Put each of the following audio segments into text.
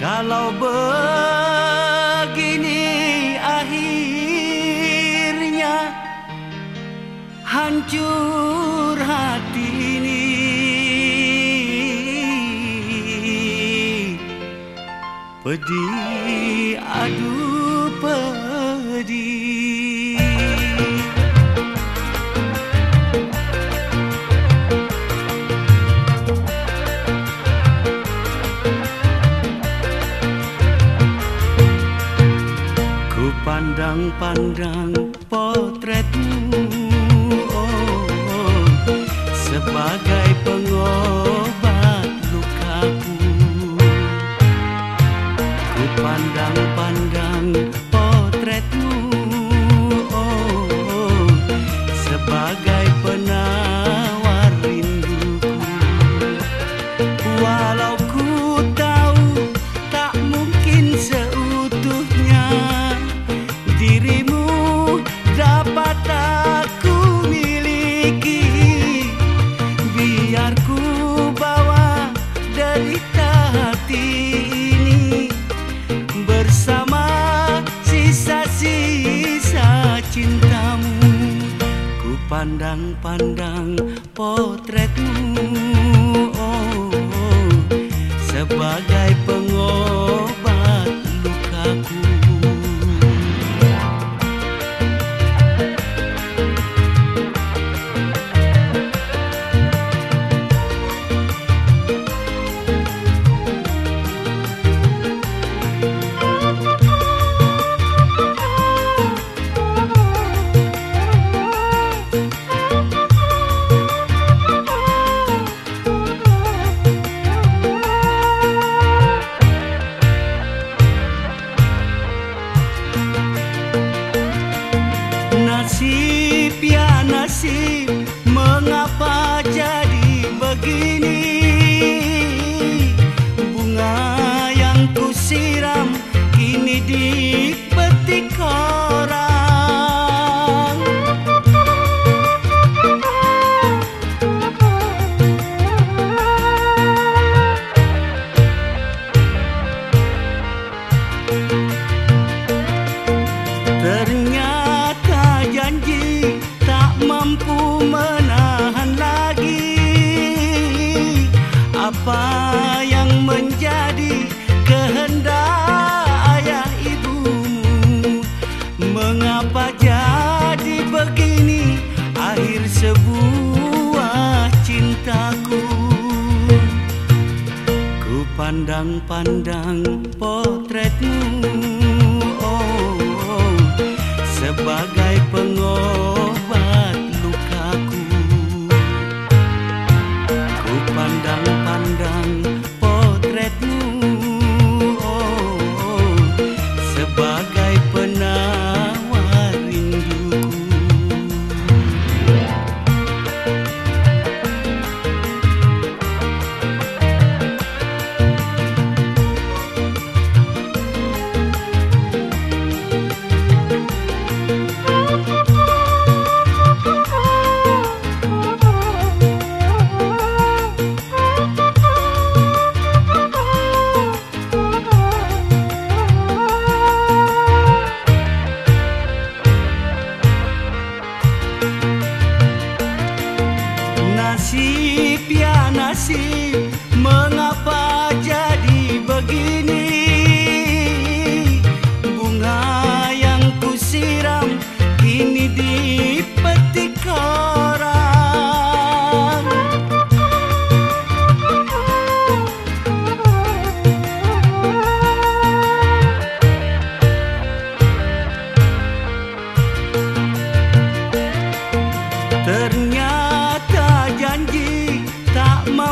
Kalau begini akhirnya hancur hati ini. Pedih aduh pandang-pandang potretmu oh, oh, Sebagai pengobat pandang-pandang potretmu oh, oh, Sebagai pengobat see menjadi kehendak ayah ibumu. Mengapa jadi begini akhir sebuah cintaku? Ku pandang-pandang potretmu oh, oh, Sebagai piana sí.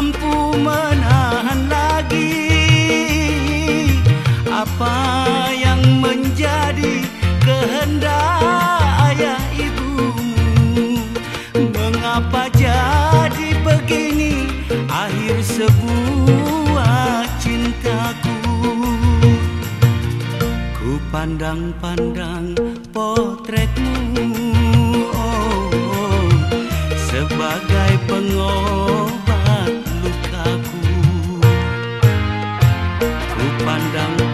Mampu menahan lagi Apa yang menjadi kehendak ayah ibumu Mengapa jadi begini akhir sebuah cintaku? Ku pandang-pandang potretmu oh, oh, Sebagai pengobat pandang